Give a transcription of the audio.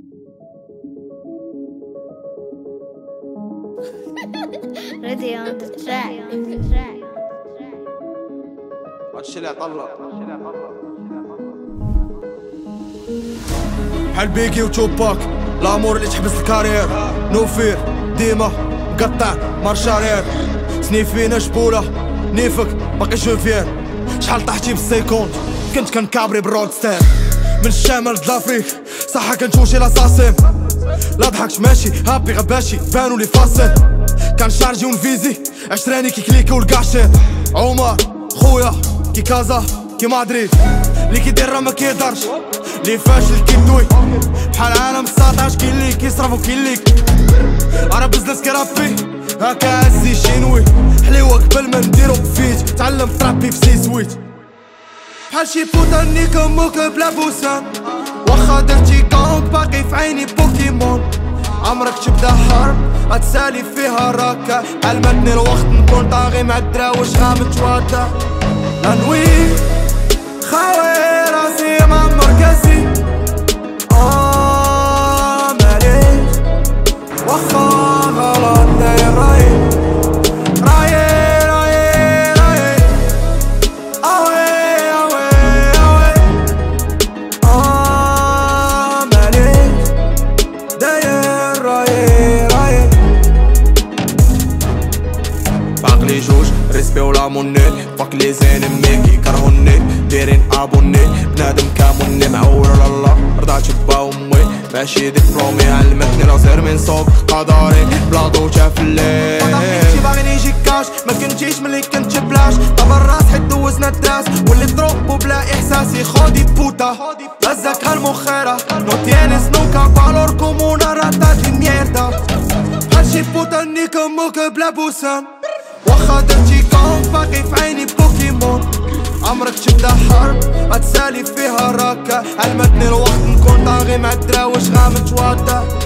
Ready on the track. الشلع طلع بحال بيكي وتوباك la mort اللي تحبس ال carrière. nous frère ديما مقطع marche arrière سنيفينا جبولة نيفك باقي جوفيان شحال طحتي بال seconde كنت كنكابري بالرود ستير من الشمال لافريك صح كنتوشي لاساسيم لا ضحكت ماشي. هابي غباشي بانو لي فاسل كان شارجي ونفيزي عشراني كي كليكي والكاشي عمر خويا كي كازا كي مدريد اللي كيدير راه ما كيهدرش اللي فاشل كيدوي بحال عالم 19 كاين اللي كيصرف وكاين اللي أنا بزنس كرابي هكا عزي شينوي حليوة قبل ما نديرو فيت. تعلم ترابي في سي سويت. بحال شي بوتا نيك أمك بلا بوسان واخا درتي كونك باقي في عيني بوكيمون. عمرك تبدا حرب غتسالي فيها راكا بحال ما تنير وقت نكون طاغي مع الدراوش غامت وادا لا نوي جوج ريسبي ولا موني فاك لي زينمي كيكرهوني دايرين ابوني بنادم كاموني معول على الله رضعت با امي ماشي ديبلومي علمتني راسير من صوب قدري بلا دوجة في الليل شي باغي يجي كاش ما كنتيش ملي كنت بلاش طب الراس حيت دوزنا الداس واللي تروبو بلا احساسي خودي بوتا هزك هالمخيرة نو تينس نوكا بالور كومونا راتا دي ميردا بحال شي بوتا نيك أمك بلا بوسان واخا كون باقي في عيني بوكيمون. عمرك تبدا حرب؟ غتسالي فيها راكا علمتني الوقت نكون طاغي مع الدراوش غامت وادا